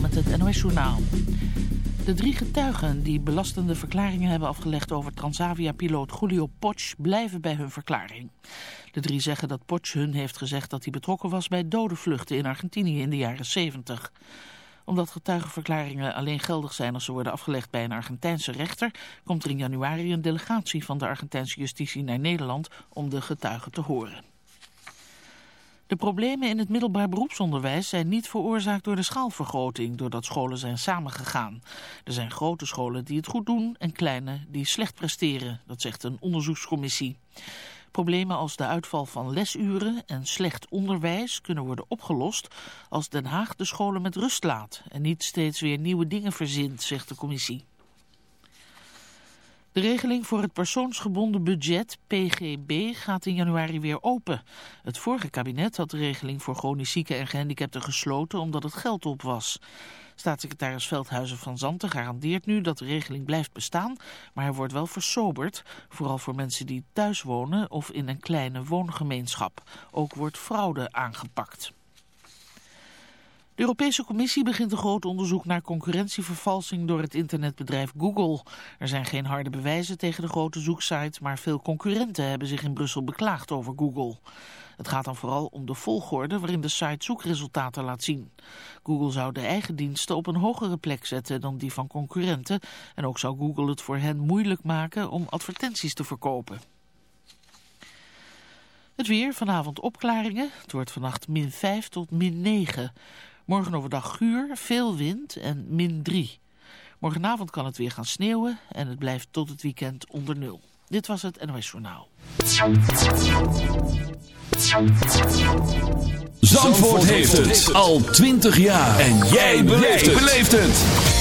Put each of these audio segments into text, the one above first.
Met het NOS Journaal. De drie getuigen die belastende verklaringen hebben afgelegd over Transavia-piloot Julio Potsch blijven bij hun verklaring. De drie zeggen dat Potsch hun heeft gezegd dat hij betrokken was bij dode vluchten in Argentinië in de jaren 70 omdat getuigenverklaringen alleen geldig zijn als ze worden afgelegd bij een Argentijnse rechter, komt er in januari een delegatie van de Argentijnse justitie naar Nederland om de getuigen te horen. De problemen in het middelbaar beroepsonderwijs zijn niet veroorzaakt door de schaalvergroting, doordat scholen zijn samengegaan. Er zijn grote scholen die het goed doen en kleine die slecht presteren, dat zegt een onderzoekscommissie. Problemen als de uitval van lesuren en slecht onderwijs kunnen worden opgelost als Den Haag de scholen met rust laat en niet steeds weer nieuwe dingen verzint, zegt de commissie. De regeling voor het persoonsgebonden budget, PGB, gaat in januari weer open. Het vorige kabinet had de regeling voor chronisch zieken en gehandicapten gesloten omdat het geld op was. Staatssecretaris Veldhuizen van Zanten garandeert nu dat de regeling blijft bestaan, maar hij wordt wel versoberd, vooral voor mensen die thuis wonen of in een kleine woongemeenschap. Ook wordt fraude aangepakt. De Europese Commissie begint een groot onderzoek naar concurrentievervalsing door het internetbedrijf Google. Er zijn geen harde bewijzen tegen de grote zoeksite, maar veel concurrenten hebben zich in Brussel beklaagd over Google. Het gaat dan vooral om de volgorde waarin de site zoekresultaten laat zien. Google zou de eigen diensten op een hogere plek zetten dan die van concurrenten en ook zou Google het voor hen moeilijk maken om advertenties te verkopen. Het weer, vanavond opklaringen. Het wordt vannacht min 5 tot min 9. Morgen overdag guur, veel wind en min 3. Morgenavond kan het weer gaan sneeuwen en het blijft tot het weekend onder nul. Dit was het NOS Journaal. Zandvoort heeft het al 20 jaar. En jij beleeft het.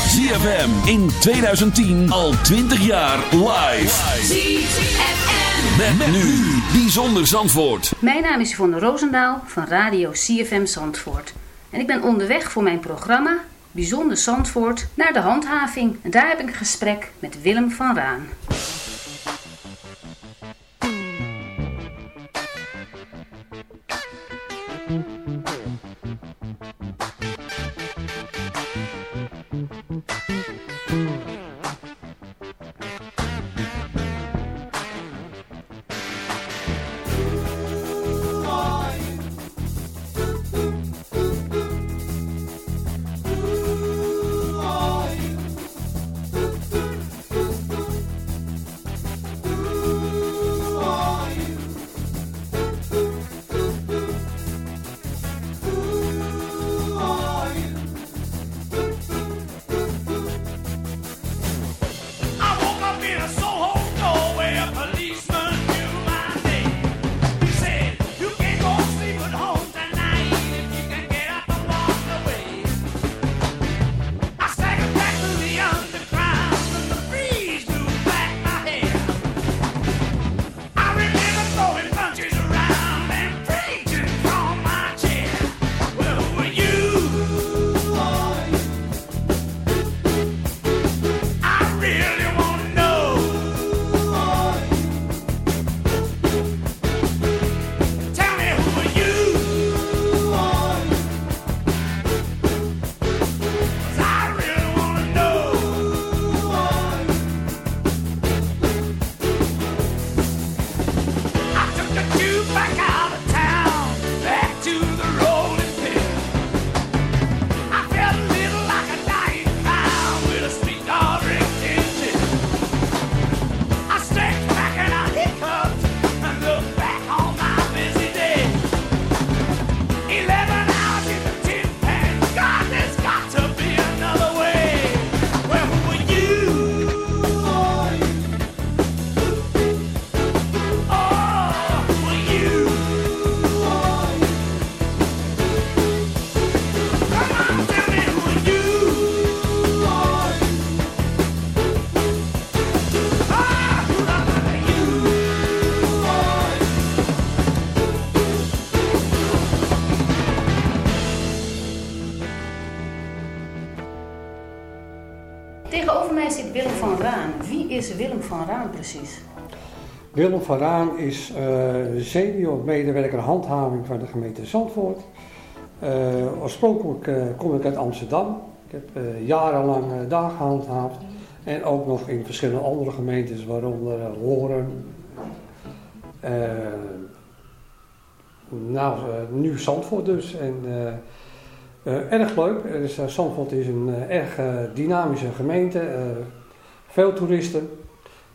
ZFM in 2010 al 20 jaar live. ZFM. Met, nu Bijzonder Zandvoort. Mijn naam is Yvonne Roosendaal van Radio CFM Zandvoort. En ik ben onderweg voor mijn programma Bijzonder Zandvoort naar de handhaving. En daar heb ik een gesprek met Willem van Raan. Willem van Raan is uh, senior medewerker handhaving van de gemeente Zandvoort. Uh, oorspronkelijk uh, kom ik uit Amsterdam, Ik heb jarenlang daar gehandhaafd. En ook nog in verschillende andere gemeentes, waaronder Horen. nou, nu Zandvoort dus. En erg leuk. Dus, Zandvoort is een erg dynamische gemeente. veel toeristen.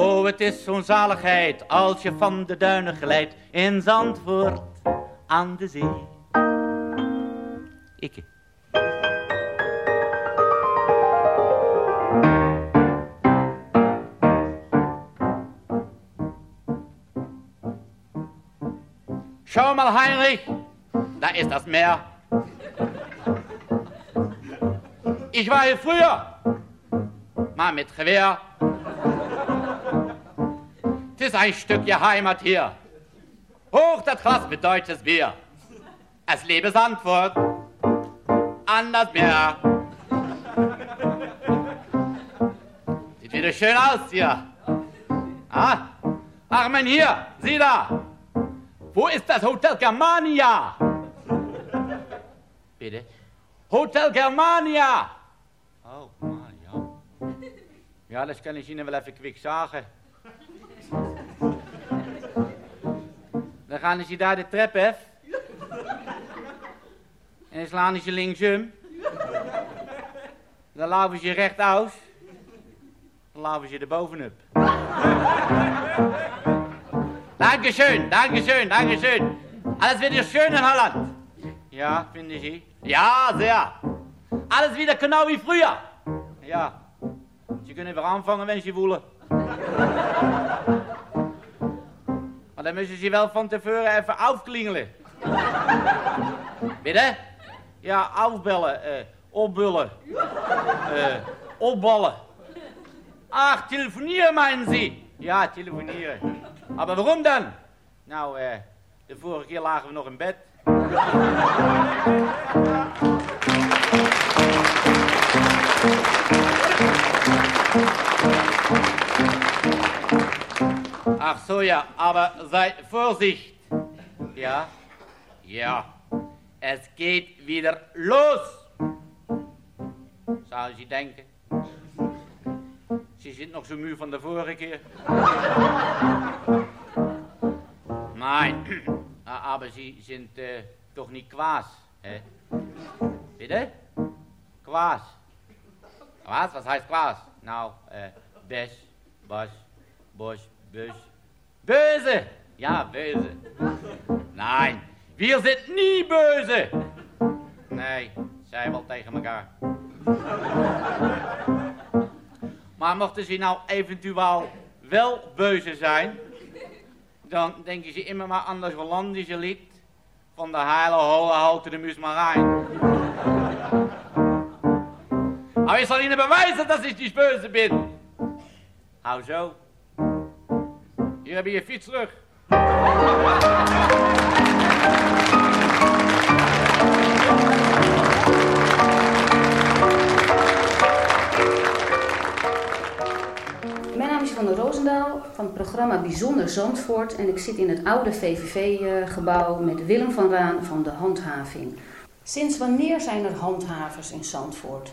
Oh, het is zo'n zaligheid als je van de duinen glijdt in Zandvoort aan de zee. Ikke. Schau mal, Heinrich, da ist das Meer. Ich war hier früher, mal mit Gewehr ist ein Stückchen Heimat hier. Hoch das Glas mit deutsches Bier. Es lebe Sandfurt an das Meer. Sieht wieder schön aus hier. Ah, ach mein hier, sieh da. Wo ist das Hotel Germania? Bitte? Hotel Germania. Oh, man, ja. Ja, das kann ich Ihnen even quick sagen. Dan gaan ze daar de trap af. En dan slaan ze linksum. Dan laven ze recht. Dan laven ze er bovenop. Dankeschön, dankeschön, dankeschön. Alles wieder schön in Holland. Ja, finden Sie? Ja, sehr. Alles wieder genau wie früher. Ja. Sie können weer anfangen, wenn Sie wollen. Maar dan moeten ze wel van tevoren even afklingelen. Binnen? Ja, afbellen, uh, opbullen, uh, opballen. Ach, telefonieren meinen Sie? Ja, telefonieren. Maar waarom dan? Nou, uh, de vorige keer lagen we nog in bed. Ach so, ja, aber sei Vorsicht. Ja, ja, es geht wieder los. Zou je denken. Ze zit nog zo muur van de vorige keer. Nein, aber sie sind äh, doch nicht kwaas, hè? Bitte? Kwaas. Was? Was heißt kwaas? Nou, äh, Bes, Bas, Bosch, Bus, Böse. Ja, böse. Nein, wir sind nie böse. Nee, zij wel tegen elkaar. Maar mochten ze nou eventueel wel beuze zijn, dan denken ze immer maar aan dat Hollandische lied van de heile holle houten de Musmarijn. Maar ik zal Ihnen bewijzen dat ik niet böse ben. Hou zo. Hier heb je fiets terug. Mijn naam is Van der Roosendaal van het programma Bijzonder Zandvoort en ik zit in het oude VVV-gebouw met Willem van Raan van de Handhaving. Sinds wanneer zijn er handhavers in Zandvoort?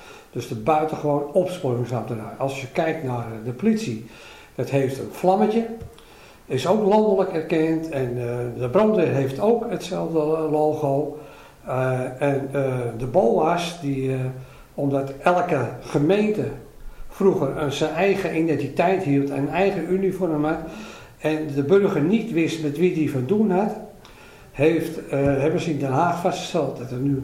dus de buitengewoon opsporingsambtenaar. Als je kijkt naar de politie, dat heeft een vlammetje. Is ook landelijk erkend. En uh, de brandweer heeft ook hetzelfde logo. Uh, en de BOA's, die, omdat elke gemeente vroeger een zijn eigen identiteit hield, een eigen uniform had. En de burger niet wist met wie die van doen had, heeft, hebben ze in Den Haag vastgesteld dat er nu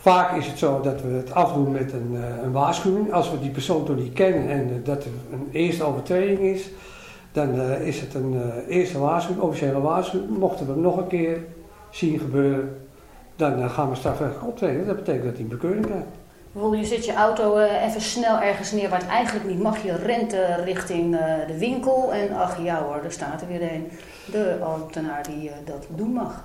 Vaak is het zo dat we het afdoen met een, uh, een waarschuwing. Als we die persoon toch niet kennen en uh, dat er een eerste overtreding is, dan uh, is het een eerste waarschuwing, officiële waarschuwing. Mochten we het nog een keer zien gebeuren, dan gaan we strafrechtelijk optreden. Dat betekent dat hij een bekeuring krijgt. Bijvoorbeeld, je zet je auto even snel ergens neer waar het eigenlijk niet mag. Je rent richting de winkel en ach ja hoor, daar staat er weer een. De ambtenaar die dat doen mag.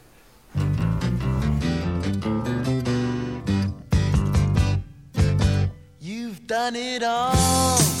You've done it all.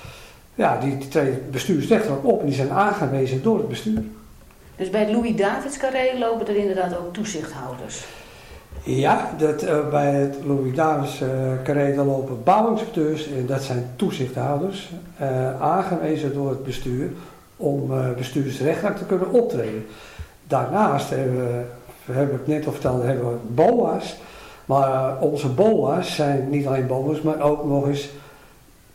Ja, die treden bestuursrechtelijk op en die zijn aangewezen door het bestuur. Dus bij het Louis Davids Carré lopen er inderdaad ook toezichthouders. Ja, dat, uh, bij het Louis Davis uh, Carré lopen bouwinspecteurs, en dat zijn toezichthouders, uh, aangewezen door het bestuur om bestuursrechtelijk te kunnen optreden. Daarnaast hebben we, hebben het net al verteld, hebben we BOA's. Maar onze BOA's zijn niet alleen BOA's, maar ook nog eens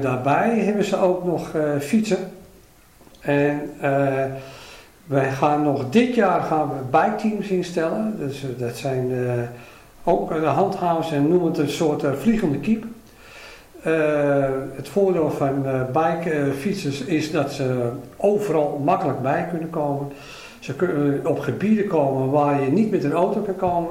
Daarbij hebben ze ook nog fietsen. En uh, wij gaan nog dit jaar gaan we biketeams instellen. Dus dat zijn ook de handhavers en noemen het een soort vliegende kiep. het voordeel van bikefietsers is dat ze overal makkelijk bij kunnen komen. Ze kunnen op gebieden komen waar je niet met een auto kan komen.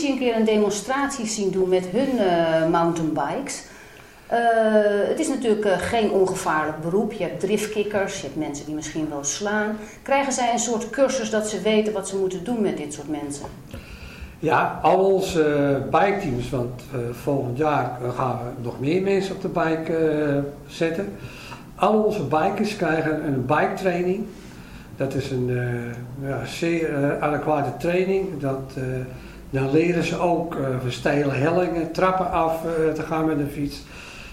politie een keer een demonstratie zien doen met hun eh, mountainbikes. Eh, het is natuurlijk eh, geen ongevaarlijk beroep. Je hebt driftkikkers, je hebt mensen die misschien wel slaan. Krijgen zij een soort cursus dat ze weten wat ze moeten doen met dit soort mensen? Ja, al onze uh, biketeams, want uh, volgend jaar gaan we nog meer mensen op de bike uh, zetten. Al onze bikers krijgen een bike training. Dat is een ja, zeer adequate training. Dat, dan leren ze ook verstijlen hellingen, trappen af te gaan met een fiets.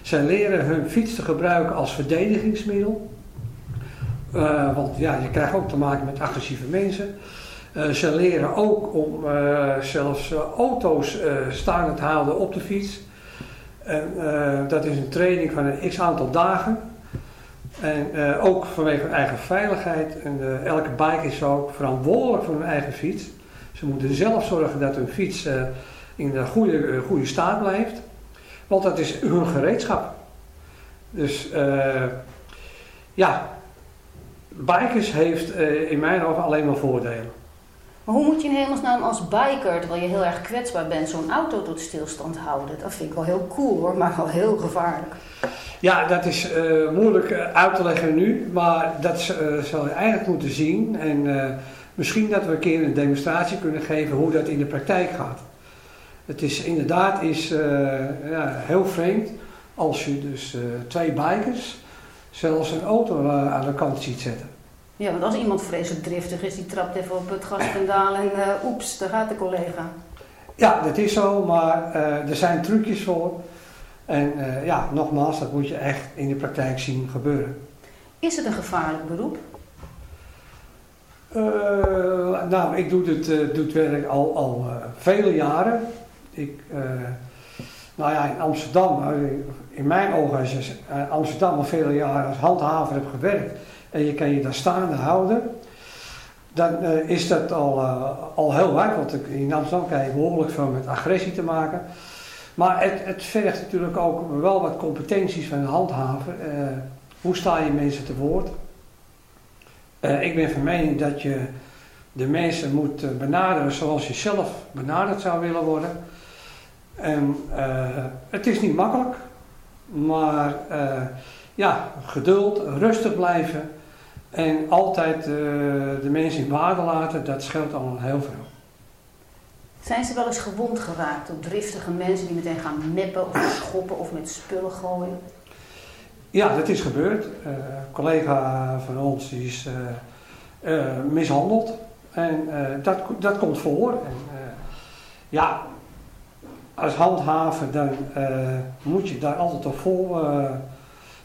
Zij leren hun fiets te gebruiken als verdedigingsmiddel. want ja, je krijgt ook te maken met agressieve mensen. Uh, ze leren ook om uh, zelfs uh, auto's staande te houden op de fiets. En, dat is een training van een x aantal dagen. En ook vanwege hun eigen veiligheid. En elke bike is ook verantwoordelijk voor hun eigen fiets. Ze moeten zelf zorgen dat hun fiets in de goede, goede staat blijft. Want dat is hun gereedschap. Dus ja, bikers heeft in mijn ogen alleen maar voordelen. Maar hoe moet je in hemelsnaam als biker, terwijl je heel erg kwetsbaar bent, zo'n auto tot stilstand houden? Dat vind ik wel heel cool hoor, maar wel heel gevaarlijk. Ja, dat is uh, moeilijk uit te leggen nu, maar dat zou je eigenlijk moeten zien. En misschien dat we een keer een demonstratie kunnen geven hoe dat in de praktijk gaat. Het is inderdaad is, ja, heel vreemd als je dus twee bikers zelfs een auto aan de kant ziet zetten. Ja, want als iemand vreselijk driftig is, die trapt even op het gaspedaal en oeps, daar gaat de collega. Ja, dat is zo, maar er zijn trucjes voor. En ja, nogmaals, dat moet je echt in de praktijk zien gebeuren. Is het een gevaarlijk beroep? Nou, ik doe het werk al, al vele jaren. Ik, nou ja, in Amsterdam, in mijn ogen, als je Amsterdam al vele jaren als handhaver hebt gewerkt en je kan je daar staande houden, dan is dat al, al heel waard. Want in Amsterdam krijg je behoorlijk veel met agressie te maken. Maar het, het vergt natuurlijk ook wel wat competenties van een handhaver. Hoe sta je mensen te woord? Ik ben van mening dat je de mensen moet benaderen zoals je zelf benaderd zou willen worden. En het is niet makkelijk, maar ja, geduld, rustig blijven. En altijd de mensen in waarde laten, dat scheelt al heel veel. Zijn ze wel eens gewond geraakt door driftige mensen die meteen gaan meppen of schoppen of met spullen gooien? Ja, dat is gebeurd. Uh, een collega van ons die is uh, mishandeld. En dat, dat komt voor. En, ja, als handhaver dan moet je daar altijd op vol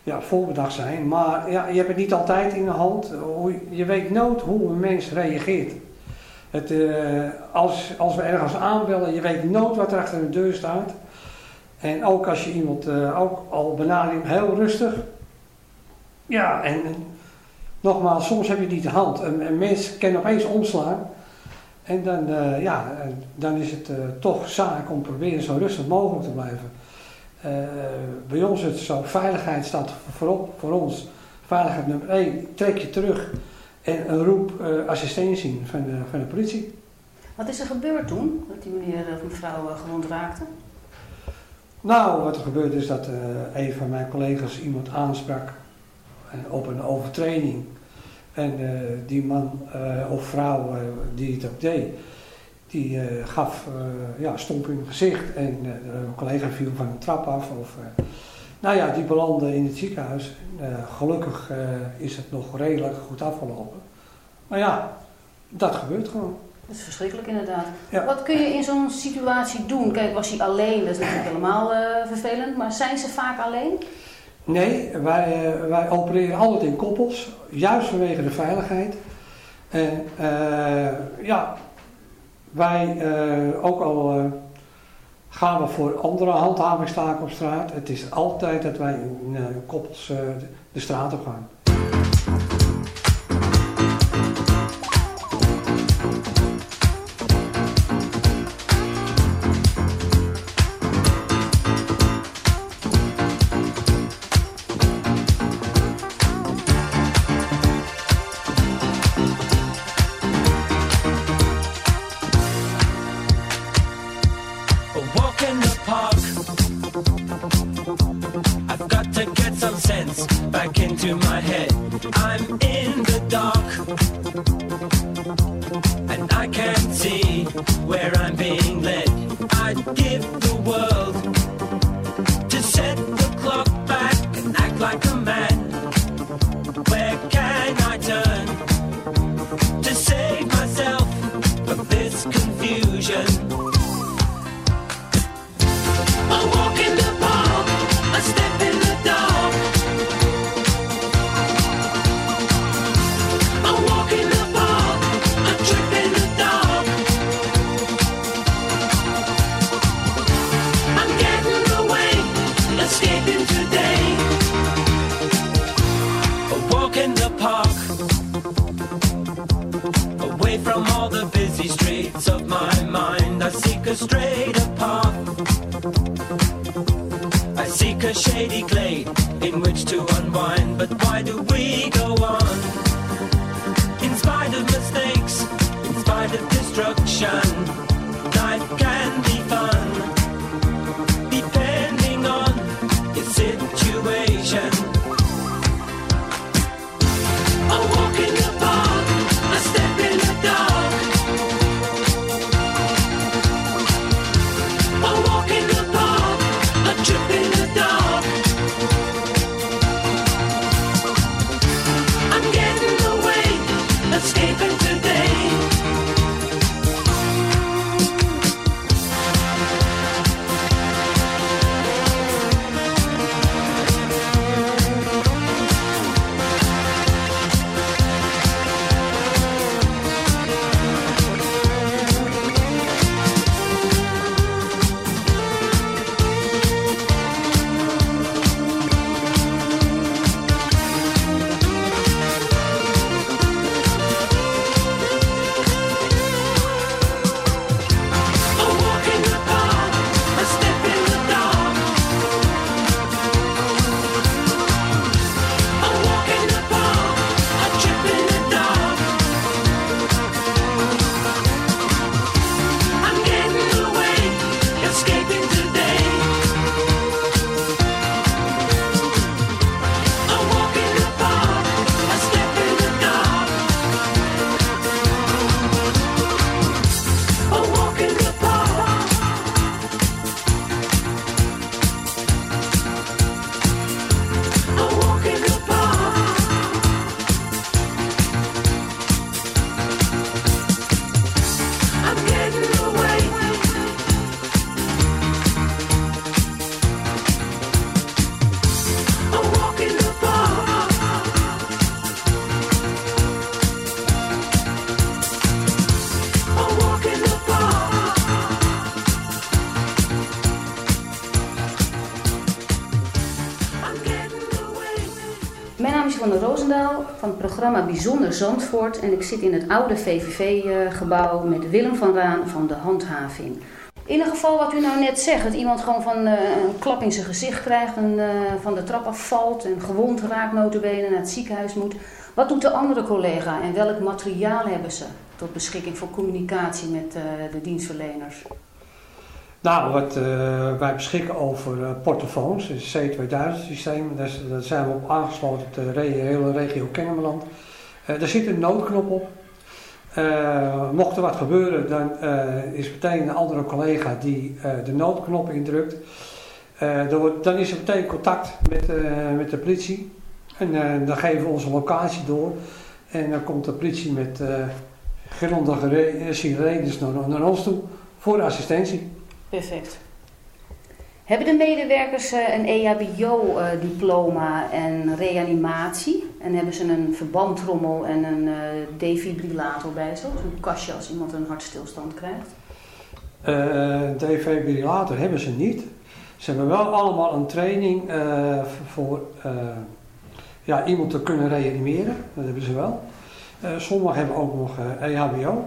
ja, voorbedacht zijn. Maar ja, je hebt het niet altijd in de hand. Je weet nooit hoe een mens reageert. Het, als, als we ergens aanbellen, je weet nooit wat er achter de deur staat. En ook als je iemand uh, ook al benadert, heel rustig. Ja, en, nogmaals, soms heb je niet de hand. Een, een mens kan opeens omslaan. En dan, uh, ja, dan is het toch zaak om proberen zo rustig mogelijk te blijven. Bij ons is het zo, veiligheid staat voorop voor ons. Veiligheid nummer 1, trek je terug en roep assistentie van de, van de politie. Wat is er gebeurd toen, dat die meneer of mevrouw gewond raakte? Nou, wat er gebeurde is dat uh, een van mijn collega's iemand aansprak op een overtraining. En die man of vrouw die het ook deed, die gaf ja, stomp in het gezicht en een collega viel van een trap af. Of, nou ja, die belandde in het ziekenhuis. gelukkig is het nog redelijk goed afgelopen. Maar ja, dat gebeurt gewoon. Dat is verschrikkelijk inderdaad. Wat kun je in zo'n situatie doen? Kijk, was hij alleen? Dat is natuurlijk helemaal uh, vervelend. Maar zijn ze vaak alleen? Nee, wij, uh, wij opereren altijd in koppels. Juist vanwege de veiligheid. En uh, ja, wij ook al gaan we voor andere handhavingstaken op straat. Het is altijd dat wij in koppels de straat op gaan. Bijzonder Zandvoort en ik zit in het oude VVV-gebouw met Willem van Raan van de handhaving. In een geval wat u nou net zegt, dat iemand gewoon van uh, een klap in zijn gezicht krijgt en uh, van de trap afvalt en gewond raakt notabene naar het ziekenhuis moet. Wat doet de andere collega en welk materiaal hebben ze tot beschikking voor communicatie met de dienstverleners? Nou, wat, wij beschikken over portofoons, het C2000 systeem. Daar, daar, zijn we op aangesloten de hele regio Kennemerland. Daar zit een noodknop op. mocht er wat gebeuren, dan is meteen een andere collega die de noodknop indrukt. dan is er meteen contact met, met de politie. En dan geven we onze locatie door. En dan komt de politie met uh, grondige sirenes naar, naar ons toe voor assistentie. Perfect. Hebben de medewerkers eh, een EHBO-diploma en reanimatie? En hebben ze een verbandtrommel en een uh, defibrillator bij zich? Een kastje als iemand een hartstilstand krijgt? Uh, defibrillator hebben ze niet. Ze hebben wel allemaal een training voor ja, iemand te kunnen reanimeren. Dat hebben ze wel. Sommigen hebben ook nog eh, EHBO.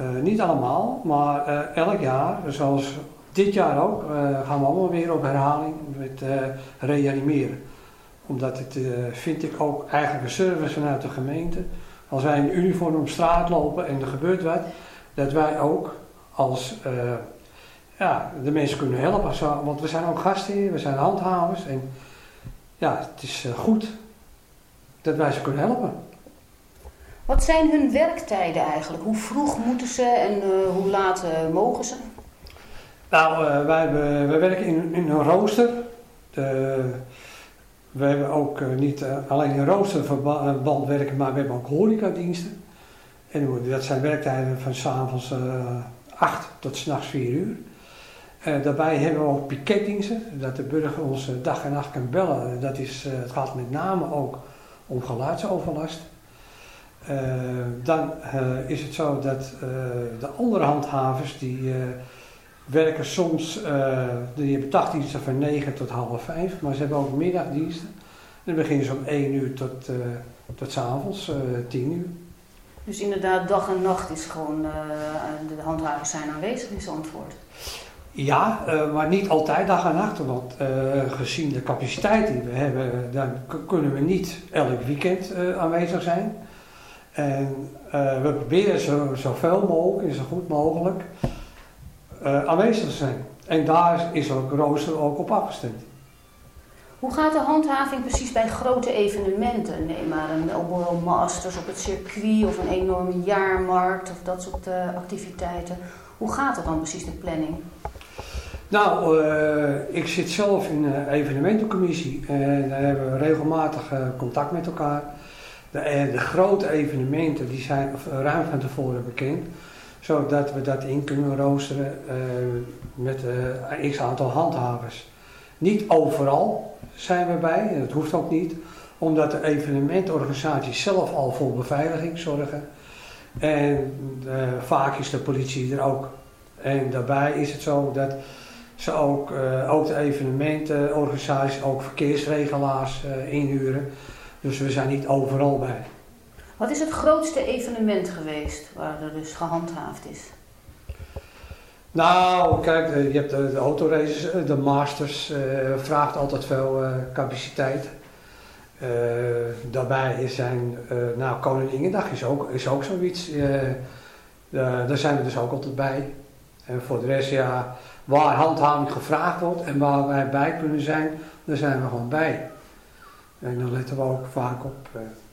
Uh, niet allemaal, maar elk jaar, zoals dit jaar ook, gaan we allemaal weer op herhaling met reanimeren. Omdat het, vind ik ook eigenlijk een service vanuit de gemeente. Als wij in uniform op straat lopen en er gebeurt wat, dat wij ook als ja, de mensen kunnen helpen. Want we zijn ook gasten, we zijn handhavers. En ja, het is eh, goed dat wij ze kunnen helpen. Wat zijn hun werktijden eigenlijk? Hoe vroeg moeten ze en hoe laat mogen ze? Nou, uh, wij, werken in, in een rooster. We hebben ook niet alleen een roosterband werken, maar we hebben ook horecadiensten. En dat zijn werktijden van s'avonds 8 tot s'nachts 4 uur. Uh, daarbij hebben we ook piketdiensten, dat de burger ons dag en nacht kan bellen. Dat is, uh, het gaat met name ook om geluidsoverlast. Uh, dan is het zo dat de andere handhavers die werken soms, die hebben dagdiensten van 9 tot half 5, maar ze hebben ook middagdiensten. Dan beginnen ze om 1 uur tot, tot s avonds 10 uur. Dus inderdaad, dag en nacht is gewoon, de handhavers zijn aanwezig in Zandvoort. Ja, uh, maar niet altijd dag en nacht. Want uh, gezien de capaciteit die we hebben, dan kunnen we niet elk weekend uh, aanwezig zijn. En we proberen zo, zoveel mogelijk en zo goed mogelijk aanwezig te zijn. En daar is ook rooster ook op afgestemd. Hoe gaat de handhaving precies bij grote evenementen? Neem maar een Oborro Masters op het circuit of een enorme jaarmarkt of dat soort activiteiten. Hoe gaat het dan precies, de planning? Nou, uh, ik zit zelf in de evenementencommissie en daar hebben we regelmatig uh, contact met elkaar. De, uh, de, grote evenementen die zijn ruim van tevoren bekend, zodat we dat in kunnen roosteren met een x aantal handhavers. Niet overal zijn we bij, en dat hoeft ook niet, omdat de evenementorganisaties zelf al voor beveiliging zorgen. En vaak is de politie er ook. En daarbij is het zo dat ze ook, ook de evenementenorganisaties, ook verkeersregelaars inhuren. Dus we zijn niet overal bij. Wat is het grootste evenement geweest waar er dus gehandhaafd is? Nou, kijk, je hebt de, de autoraces, eh, de Masters, uh, vraagt altijd veel capaciteit. Uh, daarbij zijn, nou, Koninginnedag is ook, is ook zoiets. daar zijn we dus ook altijd bij. En voor de rest, ja, waar handhaving gevraagd wordt en waar wij bij kunnen zijn, daar zijn we gewoon bij. En dan letten we ook vaak op,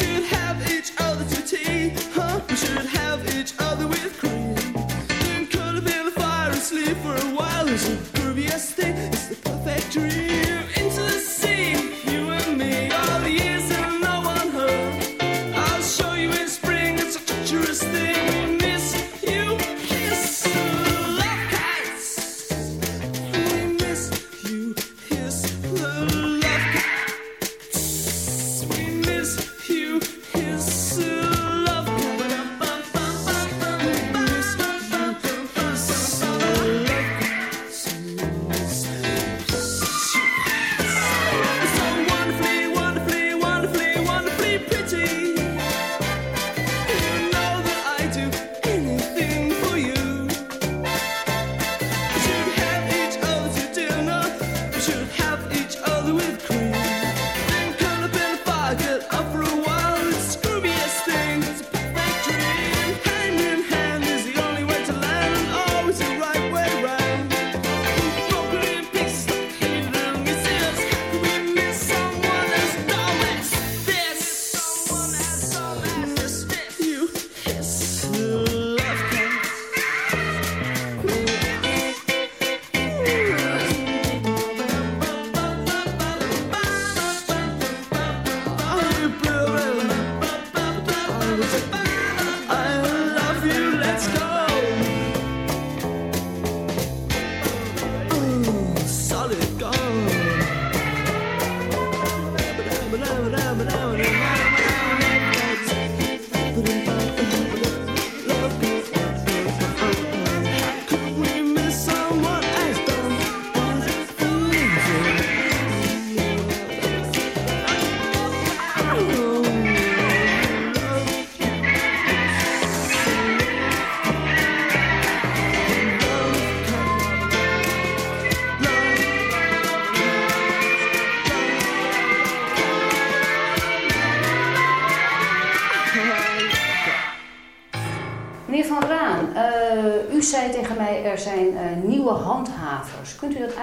Er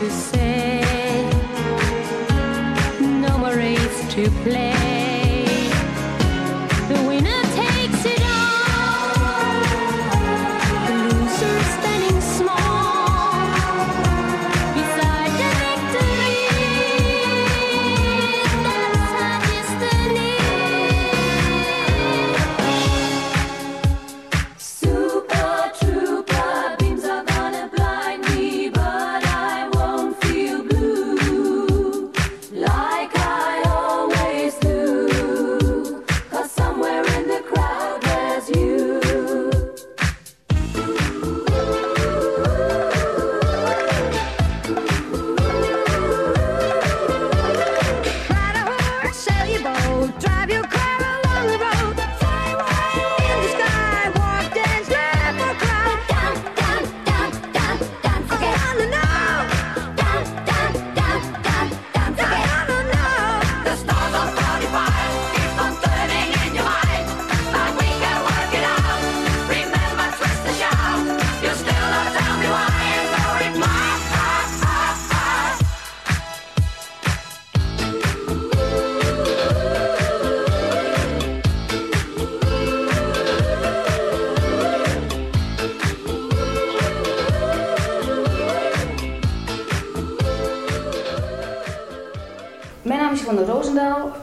To say.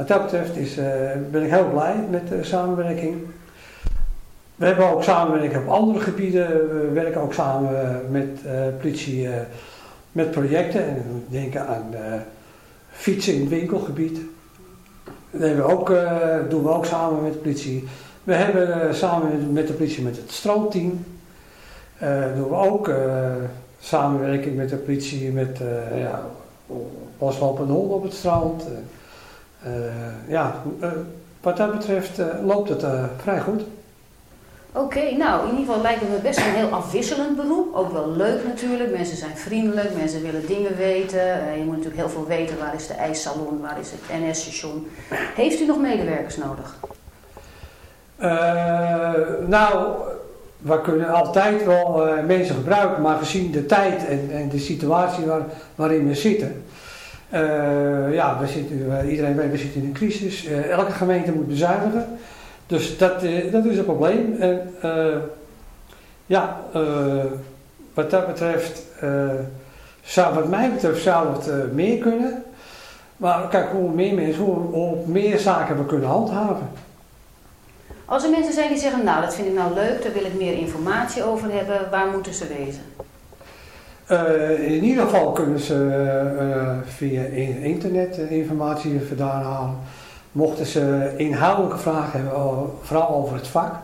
Wat dat betreft is, uh, ben ik heel blij met de samenwerking. We hebben ook samenwerking op andere gebieden. We werken ook samen met uh, politie uh, met projecten. En we denken aan fietsen in het winkelgebied. Dat doen we ook samen met de politie. We hebben samen met de politie met het strandteam. doen we ook samenwerking met de politie met ja, loslopende honden op het strand. Eh, ja, eh, wat dat betreft eh, loopt het vrij goed. Oké, nou in ieder geval lijkt het me best een heel afwisselend beroep. Ook wel leuk natuurlijk. Mensen zijn vriendelijk, mensen willen dingen weten. je moet natuurlijk heel veel weten. Waar is de ijssalon, waar is het NS-station. Heeft u nog medewerkers nodig? nou, we kunnen altijd wel mensen gebruiken. Maar gezien de tijd en, en de situatie waar, waarin we zitten... Uh, ja, we zitten, iedereen weet, we zitten in een crisis. Uh, elke gemeente moet bezuinigen. Dus dat, dat is een probleem. En ja, wat dat betreft, zou, wat mij betreft, zou het meer kunnen. Maar kijk, hoe meer mensen, hoe, hoe meer zaken we kunnen handhaven. Als er mensen zijn die zeggen, nou dat vind ik nou leuk, daar wil ik meer informatie over hebben, waar moeten ze wezen? Uh, in ieder geval kunnen ze uh, via internet informatie vandaan halen. Mochten ze inhoudelijke vragen hebben, vooral over het vak,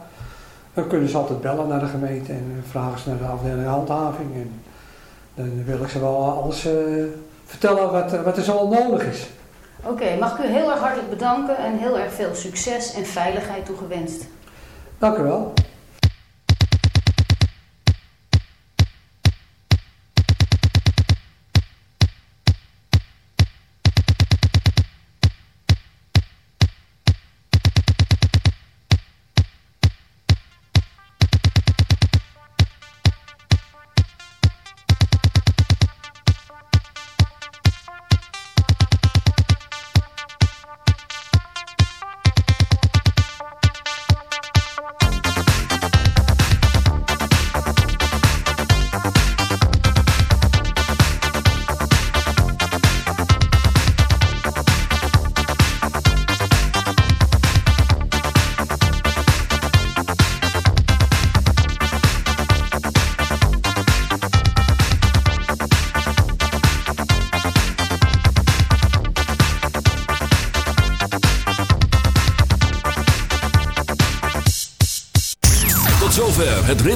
dan kunnen ze altijd bellen naar de gemeente en vragen ze naar de afdeling handhaving. En dan wil ik ze wel alles vertellen wat, wat er zo nodig is. Oké, mag ik u heel erg hartelijk bedanken en heel erg veel succes en veiligheid toegewenst. Dank u wel.